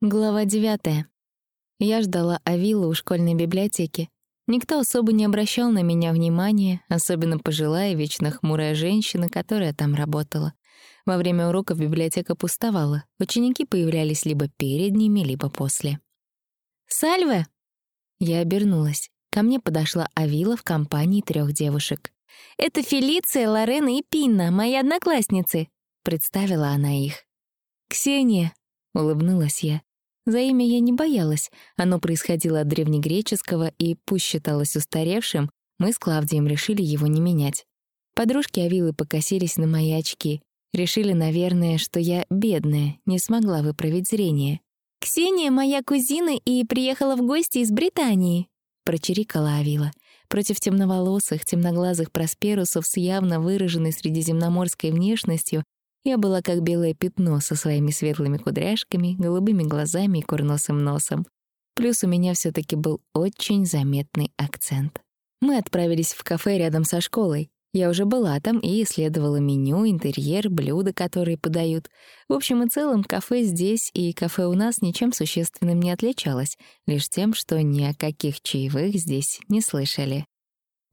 Глава девятая. Я ждала Авила у школьной библиотеки. Никто особо не обращал на меня внимания, особенно пожилая, вечно хмурая женщина, которая там работала. Во время уроков библиотека пустовала. Ученики появлялись либо перед ними, либо после. «Сальве!» Я обернулась. Ко мне подошла Авила в компании трех девушек. «Это Фелиция, Лорена и Пинна, мои одноклассницы», — представила она их. «Ксения», — улыбнулась я. За имя я не боялась, оно происходило от древнегреческого, и пусть считалось устаревшим, мы с Клавдием решили его не менять. Подружки Авилы покосились на мои очки. Решили, наверное, что я бедная, не смогла выправить зрение. «Ксения моя кузина и приехала в гости из Британии», — прочирикала Авила. Против темноволосых, темноглазых просперусов с явно выраженной средиземноморской внешностью я была как белое пятно со своими светлыми кудряшками, голубыми глазами и курносым носом. Плюс у меня все таки был очень заметный акцент. Мы отправились в кафе рядом со школой. Я уже была там и исследовала меню, интерьер, блюда, которые подают. В общем и целом, кафе здесь и кафе у нас ничем существенным не отличалось, лишь тем, что ни о каких чаевых здесь не слышали.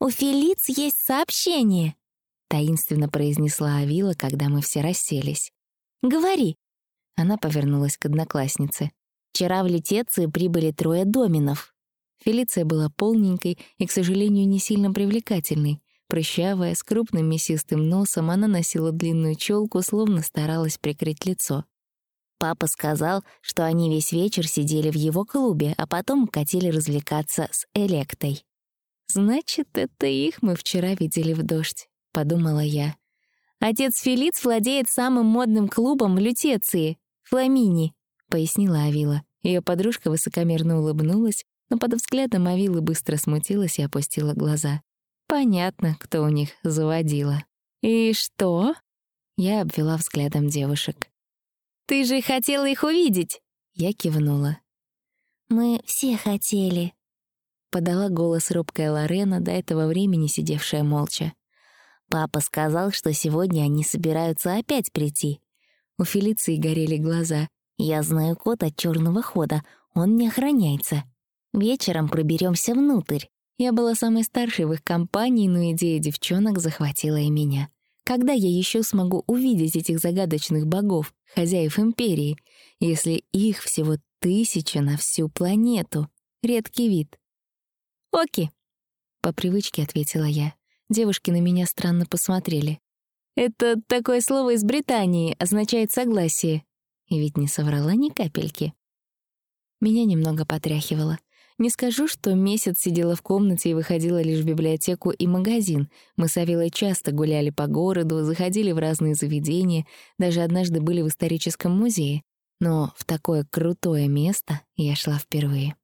«У Фелиц есть сообщение», — таинственно произнесла Авила, когда мы все расселись. «Говори». Она повернулась к однокласснице. «Вчера в Лютеции прибыли трое доминов». Фелиция была полненькой и, к сожалению, не сильно привлекательной. Прыщавая, с крупным мясистым носом, она носила длинную челку, словно старалась прикрыть лицо. Папа сказал, что они весь вечер сидели в его клубе, а потом хотели развлекаться с Электой. Значит, это их мы вчера видели в дождь подумала я. «Отец Фелиц владеет самым модным клубом в Лютеции — Фламини», — пояснила Авила. Ее подружка высокомерно улыбнулась, но под взглядом Авилы быстро смутилась и опустила глаза. Понятно, кто у них заводила. «И что?» Я обвела взглядом девушек. «Ты же хотела их увидеть!» Я кивнула. «Мы все хотели», — подала голос робкая Лорена, до этого времени сидевшая молча. Папа сказал, что сегодня они собираются опять прийти. У Фелиции горели глаза. Я знаю код от черного хода, он не охраняется. Вечером проберемся внутрь. Я была самой старшей в их компании, но идея девчонок захватила и меня. Когда я еще смогу увидеть этих загадочных богов, хозяев империи, если их всего тысяча на всю планету? Редкий вид. «Оки», — по привычке ответила я. Девушки на меня странно посмотрели. «Это такое слово из Британии, означает «согласие». И ведь не соврала ни капельки. Меня немного потряхивало. Не скажу, что месяц сидела в комнате и выходила лишь в библиотеку и магазин. Мы с Авилой часто гуляли по городу, заходили в разные заведения, даже однажды были в историческом музее. Но в такое крутое место я шла впервые.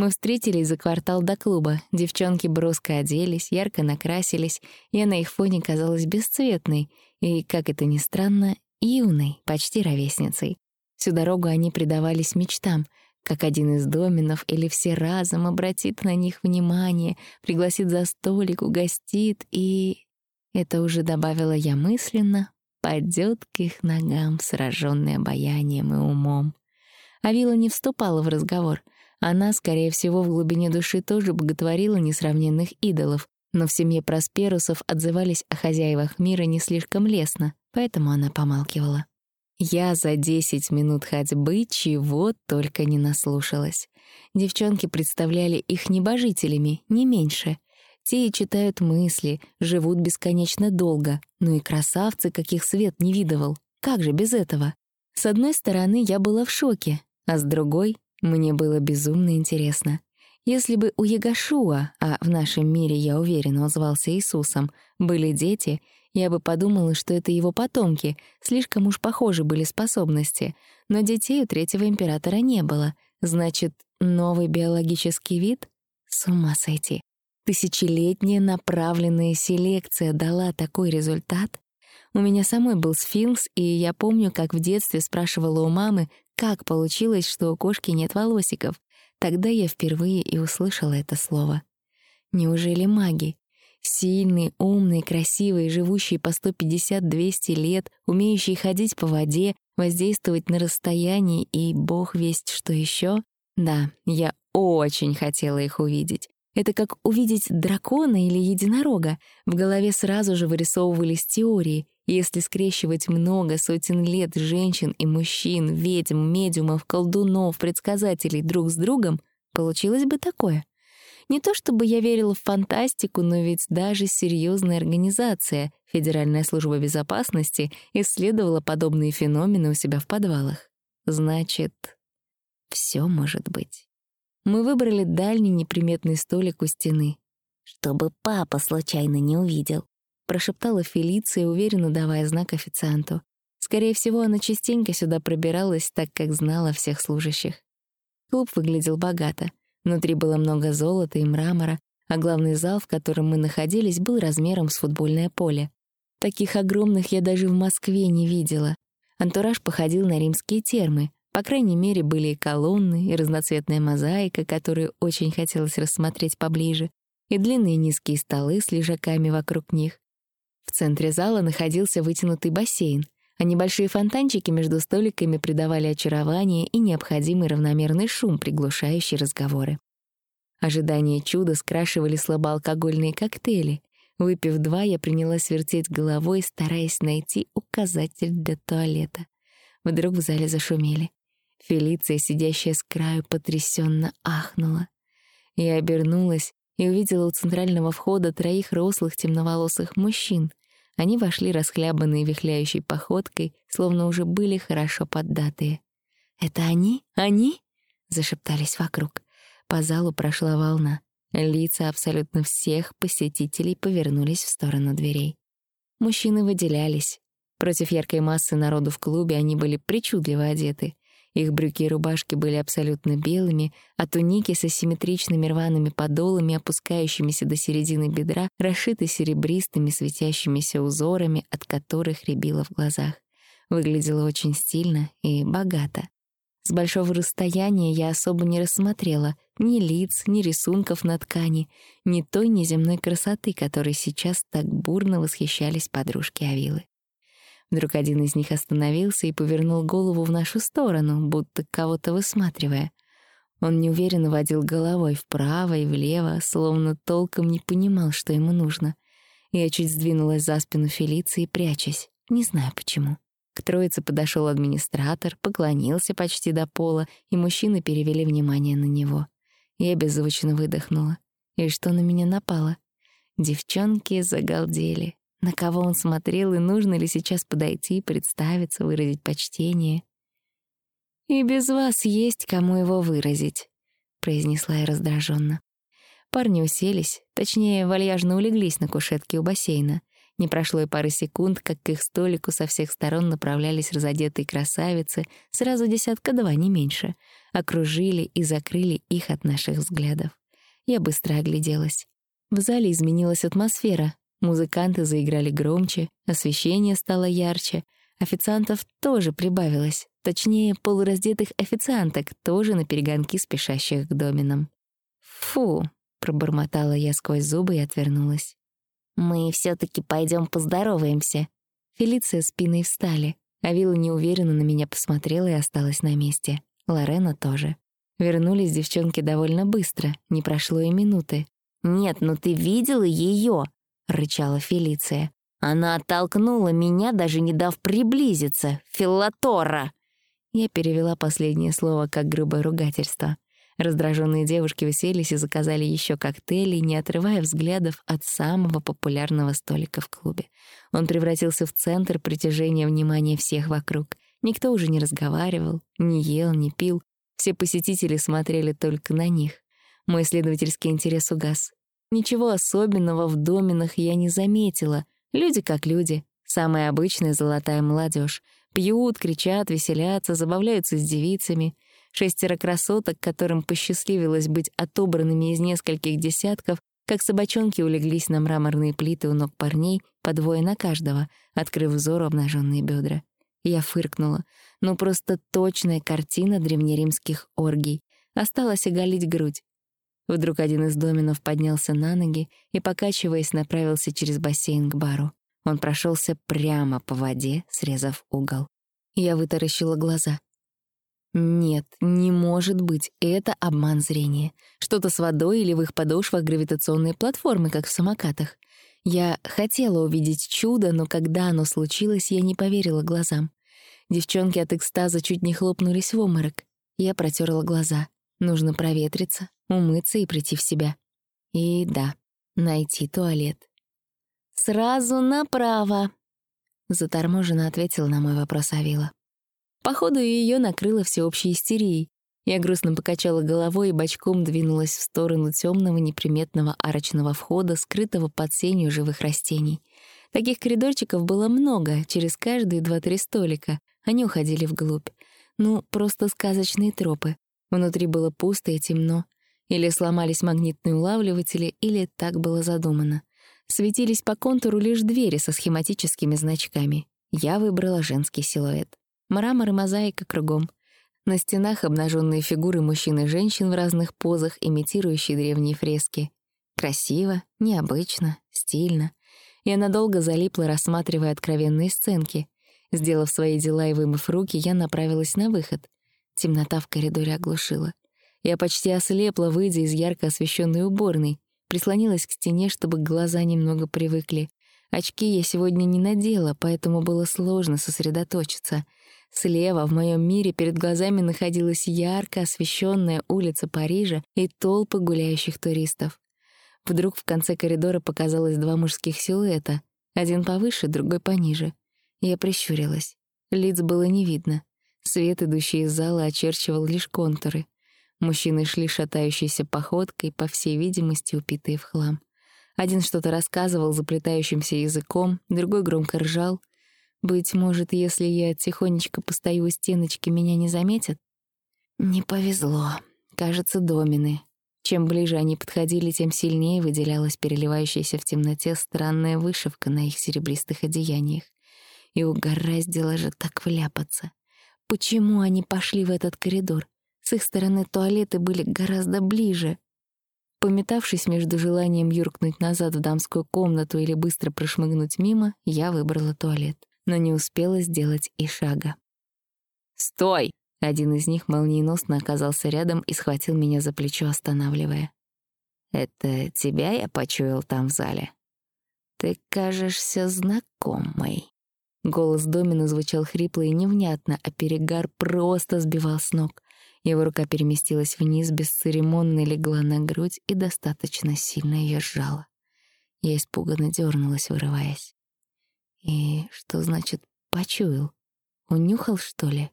Мы встретились за квартал до клуба. Девчонки броско оделись, ярко накрасились. Я на их фоне казалась бесцветной и, как это ни странно, юной, почти ровесницей. Всю дорогу они предавались мечтам, как один из доминов или все разом обратит на них внимание, пригласит за столик, угостит и... Это уже добавила я мысленно, падёт к их ногам, сражённый обаянием и умом. Авила не вступала в разговор — она, скорее всего, в глубине души тоже боготворила несравненных идолов, но в семье Просперусов отзывались о хозяевах мира не слишком лестно, поэтому она помалкивала. Я за десять минут ходьбы чего только не наслушалась. Девчонки представляли их небожителями, не меньше. Те и читают мысли, живут бесконечно долго, ну и красавцы, каких свет не видывал. Как же без этого? С одной стороны, я была в шоке, а с другой мне было безумно интересно. Если бы у Ягашуа, а в нашем мире, я уверена, он звался Иисусом, были дети, я бы подумала, что это его потомки, слишком уж похожи были способности. Но детей у третьего императора не было. Значит, новый биологический вид? С ума сойти. Тысячелетняя направленная селекция дала такой результат? У меня самой был сфинкс, и я помню, как в детстве спрашивала у мамы, как получилось, что у кошки нет волосиков. Тогда я впервые и услышала это слово. Неужели маги? Сильные, умные, красивые, живущие по 150-200 лет, умеющие ходить по воде, воздействовать на расстоянии и бог весть что еще. Да, я очень хотела их увидеть. Это как увидеть дракона или единорога. В голове сразу же вырисовывались теории. Если скрещивать много сотен лет женщин и мужчин, ведьм, медиумов, колдунов, предсказателей друг с другом, получилось бы такое. Не то чтобы я верила в фантастику, но ведь даже серьезная организация, Федеральная служба безопасности, исследовала подобные феномены у себя в подвалах. Значит, все может быть. Мы выбрали дальний неприметный столик у стены. «Чтобы папа случайно не увидел», — прошептала Фелиция, уверенно давая знак официанту. Скорее всего, она частенько сюда пробиралась, так как знала всех служащих. Клуб выглядел богато. Внутри было много золота и мрамора, а главный зал, в котором мы находились, был размером с футбольное поле. Таких огромных я даже в Москве не видела. Антураж походил на римские термы, по крайней мере, были и колонны, и разноцветная мозаика, которую очень хотелось рассмотреть поближе, и длинные низкие столы с лежаками вокруг них. В центре зала находился вытянутый бассейн, а небольшие фонтанчики между столиками придавали очарование и необходимый равномерный шум, приглушающий разговоры. Ожидание чуда скрашивали слабоалкогольные коктейли. Выпив два, я принялась вертеть головой, стараясь найти указатель для туалета. Вдруг в зале зашумели. Фелиция, сидящая с краю, потрясенно ахнула. Я обернулась и увидела у центрального входа троих рослых темноволосых мужчин. Они вошли расхлябанные вихляющей походкой, словно уже были хорошо поддатые. «Это они? Они?» — зашептались вокруг. По залу прошла волна. Лица абсолютно всех посетителей повернулись в сторону дверей. Мужчины выделялись. Против яркой массы народу в клубе они были причудливо одеты. Их брюки и рубашки были абсолютно белыми, а туники с асимметричными рваными подолами, опускающимися до середины бедра, расшиты серебристыми светящимися узорами, от которых рябило в глазах. Выглядело очень стильно и богато. С большого расстояния я особо не рассмотрела ни лиц, ни рисунков на ткани, ни той неземной красоты, которой сейчас так бурно восхищались подружки Авилы. Вдруг один из них остановился и повернул голову в нашу сторону, будто кого-то высматривая. Он неуверенно водил головой вправо и влево, словно толком не понимал, что ему нужно. Я чуть сдвинулась за спину Фелиции, прячась, не знаю почему. К троице подошел администратор, поклонился почти до пола, и мужчины перевели внимание на него. Я беззвучно выдохнула. И что на меня напало? Девчонки загалдели. На кого он смотрел и нужно ли сейчас подойти, представиться, выразить почтение. «И без вас есть кому его выразить», — произнесла я раздраженно. Парни уселись, точнее, вальяжно улеглись на кушетке у бассейна. Не прошло и пары секунд, как к их столику со всех сторон направлялись разодетые красавицы, сразу десятка-два, не меньше, окружили и закрыли их от наших взглядов. Я быстро огляделась. В зале изменилась атмосфера, Музыканты заиграли громче, освещение стало ярче, официантов тоже прибавилось, точнее, полураздетых официанток, тоже на перегонки спешащих к доминам. «Фу!» — пробормотала я сквозь зубы и отвернулась. «Мы все таки пойдем поздороваемся». Фелиция спиной встали, а Вилла неуверенно на меня посмотрела и осталась на месте. Лорена тоже. Вернулись девчонки довольно быстро, не прошло и минуты. «Нет, ну ты видела ее? Рычала Фелиция. «Она оттолкнула меня, даже не дав приблизиться. Филатора!» Я перевела последнее слово как грубое ругательство. Раздраженные девушки уселись и заказали еще коктейли, не отрывая взглядов от самого популярного столика в клубе. Он превратился в центр притяжения внимания всех вокруг. Никто уже не разговаривал, не ел, не пил. Все посетители смотрели только на них. Мой исследовательский интерес угас. Ничего особенного в доминах я не заметила. Люди как люди. Самая обычная золотая молодежь. Пьют, кричат, веселятся, забавляются с девицами. Шестеро красоток, которым посчастливилось быть отобранными из нескольких десятков, как собачонки улеглись на мраморные плиты у ног парней, по двое на каждого, открыв взору обнаженные бедра. Я фыркнула. Ну, просто точная картина древнеримских оргий. Осталось оголить грудь. Вдруг один из доминов поднялся на ноги и, покачиваясь, направился через бассейн к бару. Он прошелся прямо по воде, срезав угол. Я вытаращила глаза. Нет, не может быть, это обман зрения. Что-то с водой или в их подошвах гравитационные платформы, как в самокатах. Я хотела увидеть чудо, но когда оно случилось, я не поверила глазам. Девчонки от экстаза чуть не хлопнулись в обморок. Я протерла глаза. Нужно проветриться, умыться и прийти в себя. И да, найти туалет. «Сразу направо!» Заторможенно ответила на мой вопрос Авила. Походу, ее накрыло всеобщей истерией. Я грустно покачала головой и бочком двинулась в сторону темного неприметного арочного входа, скрытого под сенью живых растений. Таких коридорчиков было много, через каждые два-три столика. Они уходили вглубь. Ну, просто сказочные тропы. Внутри было пусто и темно. Или сломались магнитные улавливатели, или так было задумано. Светились по контуру лишь двери со схематическими значками. Я выбрала женский силуэт. Мрамор и мозаика кругом. На стенах обнаженные фигуры мужчин и женщин в разных позах, имитирующие древние фрески. Красиво, необычно, стильно. Я надолго залипла, рассматривая откровенные сценки. Сделав свои дела и вымыв руки, я направилась на выход. Темнота в коридоре оглушила. Я почти ослепла, выйдя из ярко освещенной уборной. Прислонилась к стене, чтобы глаза немного привыкли. Очки я сегодня не надела, поэтому было сложно сосредоточиться — Слева в моем мире перед глазами находилась ярко освещенная улица Парижа и толпы гуляющих туристов. Вдруг в конце коридора показалось два мужских силуэта, один повыше, другой пониже. Я прищурилась. Лиц было не видно. Свет, идущий из зала, очерчивал лишь контуры. Мужчины шли шатающейся походкой, по всей видимости, упитые в хлам. Один что-то рассказывал заплетающимся языком, другой громко ржал, быть может, если я тихонечко постою у стеночки, меня не заметят? Не повезло. Кажется, домины. Чем ближе они подходили, тем сильнее выделялась переливающаяся в темноте странная вышивка на их серебристых одеяниях. И угораздило же так вляпаться. Почему они пошли в этот коридор? С их стороны туалеты были гораздо ближе. Пометавшись между желанием юркнуть назад в дамскую комнату или быстро прошмыгнуть мимо, я выбрала туалет но не успела сделать и шага. «Стой!» — один из них молниеносно оказался рядом и схватил меня за плечо, останавливая. «Это тебя я почуял там в зале? Ты кажешься знакомой». Голос Домина звучал хрипло и невнятно, а перегар просто сбивал с ног. Его рука переместилась вниз, бесцеремонно легла на грудь и достаточно сильно ее сжала. Я испуганно дернулась, вырываясь. И что значит «почуял»? Унюхал, что ли?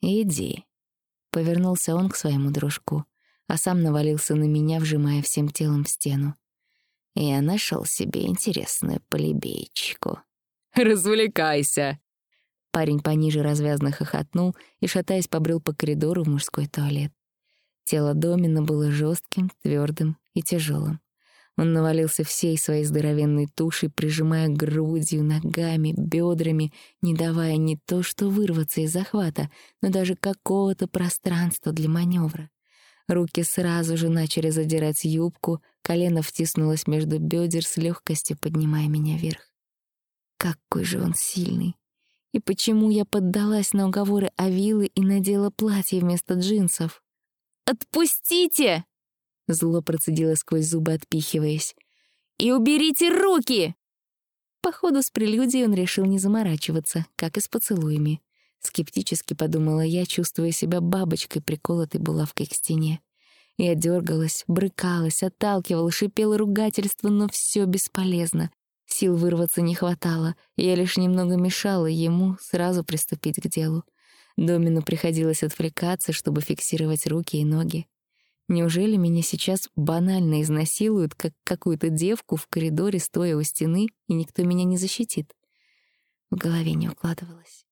«Иди», — повернулся он к своему дружку, а сам навалился на меня, вжимая всем телом в стену. Я нашел себе интересную полебейчику. «Развлекайся!» Парень пониже развязно хохотнул и, шатаясь, побрел по коридору в мужской туалет. Тело Домина было жестким, твердым и тяжелым. Он навалился всей своей здоровенной тушей, прижимая грудью, ногами, бедрами, не давая не то что вырваться из захвата, но даже какого-то пространства для маневра. Руки сразу же начали задирать юбку, колено втиснулось между бедер с легкостью, поднимая меня вверх. Какой же он сильный! И почему я поддалась на уговоры Авилы и надела платье вместо джинсов? «Отпустите!» Зло процедила сквозь зубы, отпихиваясь. «И уберите руки!» Походу, с прелюдией он решил не заморачиваться, как и с поцелуями. Скептически подумала я, чувствуя себя бабочкой, приколотой булавкой к стене. Я дергалась, брыкалась, отталкивала, шипела ругательство, но все бесполезно. Сил вырваться не хватало, я лишь немного мешала ему сразу приступить к делу. Домину приходилось отвлекаться, чтобы фиксировать руки и ноги. Неужели меня сейчас банально изнасилуют, как какую-то девку в коридоре, стоя у стены, и никто меня не защитит? В голове не укладывалось.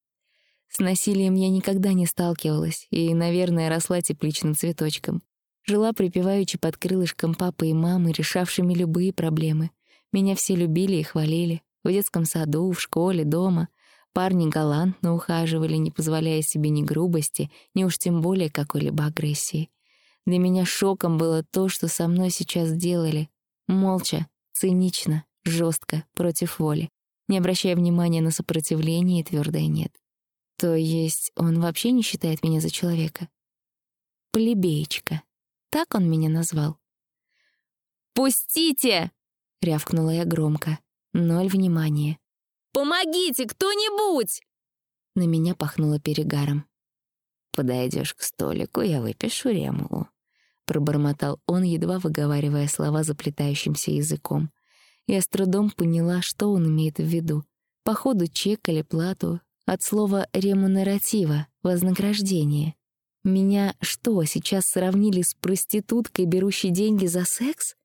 С насилием я никогда не сталкивалась и, наверное, росла тепличным цветочком. Жила припеваючи под крылышком папы и мамы, решавшими любые проблемы. Меня все любили и хвалили. В детском саду, в школе, дома. Парни галантно ухаживали, не позволяя себе ни грубости, ни уж тем более какой-либо агрессии. Для меня шоком было то, что со мной сейчас делали. Молча, цинично, жестко, против воли, не обращая внимания на сопротивление и твердое «нет». То есть он вообще не считает меня за человека? Плебеечка. Так он меня назвал. «Пустите!» — рявкнула я громко. Ноль внимания. «Помогите, кто-нибудь!» На меня пахнуло перегаром. Подойдешь к столику, я выпишу ремулу», — пробормотал он, едва выговаривая слова заплетающимся языком. Я с трудом поняла, что он имеет в виду. Походу, чек или плату. От слова «ремунератива» — вознаграждение. Меня что, сейчас сравнили с проституткой, берущей деньги за секс?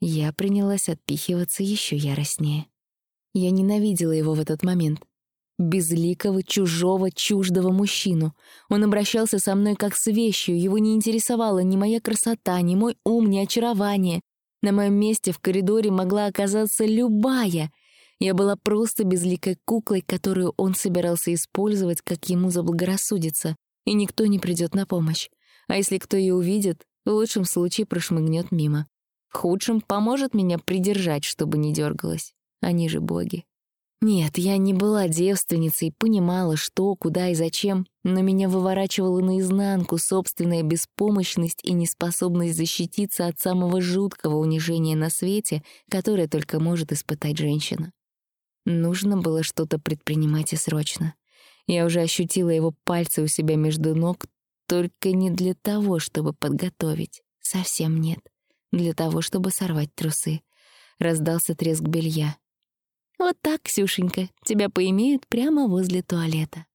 Я принялась отпихиваться еще яростнее. Я ненавидела его в этот момент. Безликого, чужого, чуждого мужчину. Он обращался со мной как с вещью, его не интересовала ни моя красота, ни мой ум, ни очарование. На моем месте в коридоре могла оказаться любая. Я была просто безликой куклой, которую он собирался использовать, как ему заблагорассудится, и никто не придет на помощь. А если кто ее увидит, в лучшем случае прошмыгнет мимо. В худшем поможет меня придержать, чтобы не дергалась. Они же боги. Нет, я не была девственницей, понимала, что, куда и зачем, но меня выворачивала наизнанку собственная беспомощность и неспособность защититься от самого жуткого унижения на свете, которое только может испытать женщина. Нужно было что-то предпринимать и срочно. Я уже ощутила его пальцы у себя между ног, только не для того, чтобы подготовить. Совсем нет. Для того, чтобы сорвать трусы. Раздался треск белья. «Вот так, Ксюшенька, тебя поимеют прямо возле туалета».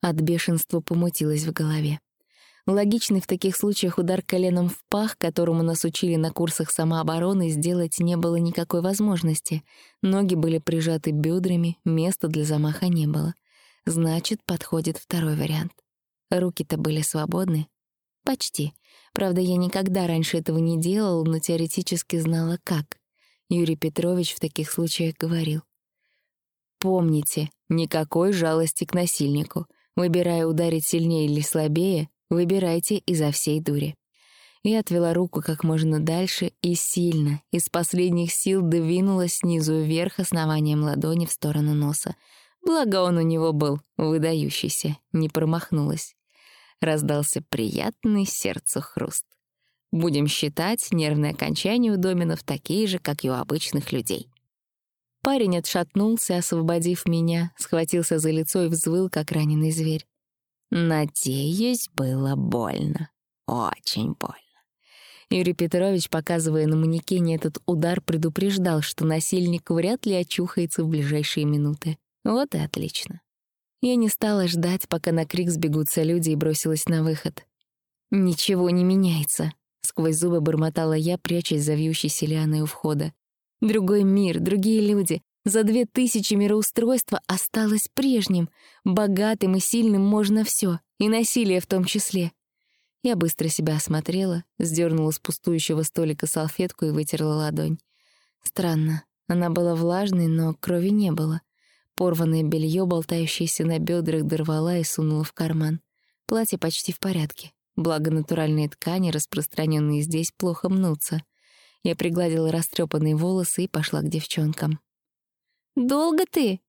От бешенства помутилось в голове. Логичный в таких случаях удар коленом в пах, которому нас учили на курсах самообороны, сделать не было никакой возможности. Ноги были прижаты бедрами, места для замаха не было. Значит, подходит второй вариант. Руки-то были свободны. Почти. Правда, я никогда раньше этого не делал, но теоретически знала, как. Юрий Петрович в таких случаях говорил. Помните, никакой жалости к насильнику. Выбирая ударить сильнее или слабее, выбирайте изо всей дури. Я отвела руку как можно дальше и сильно, из последних сил двинула снизу вверх основанием ладони в сторону носа. Благо он у него был выдающийся, не промахнулась. Раздался приятный сердцу хруст. Будем считать нервные окончания у доминов такие же, как и у обычных людей. Парень отшатнулся, освободив меня, схватился за лицо и взвыл, как раненый зверь. Надеюсь, было больно. Очень больно. Юрий Петрович, показывая на манекене этот удар, предупреждал, что насильник вряд ли очухается в ближайшие минуты. Вот и отлично. Я не стала ждать, пока на крик сбегутся люди, и бросилась на выход. «Ничего не меняется», — сквозь зубы бормотала я, прячась за вьющейся лианой у входа. Другой мир, другие люди. За две тысячи мироустройства осталось прежним. Богатым и сильным можно все, и насилие в том числе. Я быстро себя осмотрела, сдернула с пустующего столика салфетку и вытерла ладонь. Странно, она была влажной, но крови не было. Порванное белье, болтающееся на бедрах, дорвала и сунула в карман. Платье почти в порядке. Благо натуральные ткани, распространенные здесь, плохо мнутся — я пригладила растрепанные волосы и пошла к девчонкам. «Долго ты?»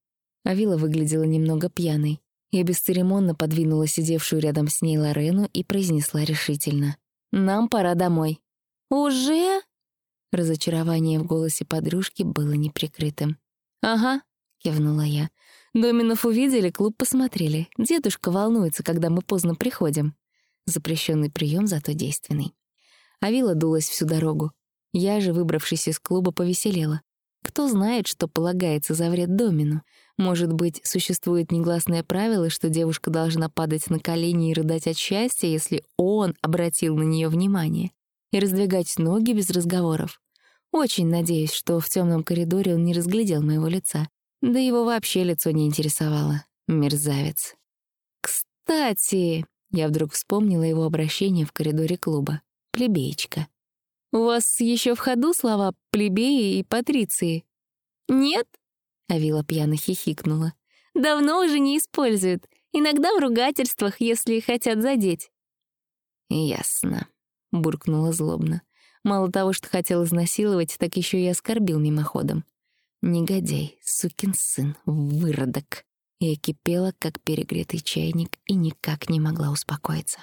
Авила выглядела немного пьяной. Я бесцеремонно подвинула сидевшую рядом с ней Лорену и произнесла решительно. «Нам пора домой». «Уже?» Разочарование в голосе подружки было неприкрытым. «Ага», — кивнула я. «Доминов увидели, клуб посмотрели. Дедушка волнуется, когда мы поздно приходим». Запрещенный прием, зато действенный. Авила дулась всю дорогу. Я же, выбравшись из клуба, повеселела. Кто знает, что полагается за вред домину? Может быть, существует негласное правило, что девушка должна падать на колени и рыдать от счастья, если он обратил на нее внимание, и раздвигать ноги без разговоров. Очень надеюсь, что в темном коридоре он не разглядел моего лица. Да его вообще лицо не интересовало. Мерзавец. «Кстати...» — я вдруг вспомнила его обращение в коридоре клуба. «Плебеечка». У вас еще в ходу слова «плебеи» и «патриции»?» «Нет?» — Авила пьяно хихикнула. «Давно уже не используют. Иногда в ругательствах, если хотят задеть». «Ясно», — буркнула злобно. Мало того, что хотел изнасиловать, так еще и оскорбил мимоходом. Негодяй, сукин сын, выродок. Я кипела, как перегретый чайник, и никак не могла успокоиться.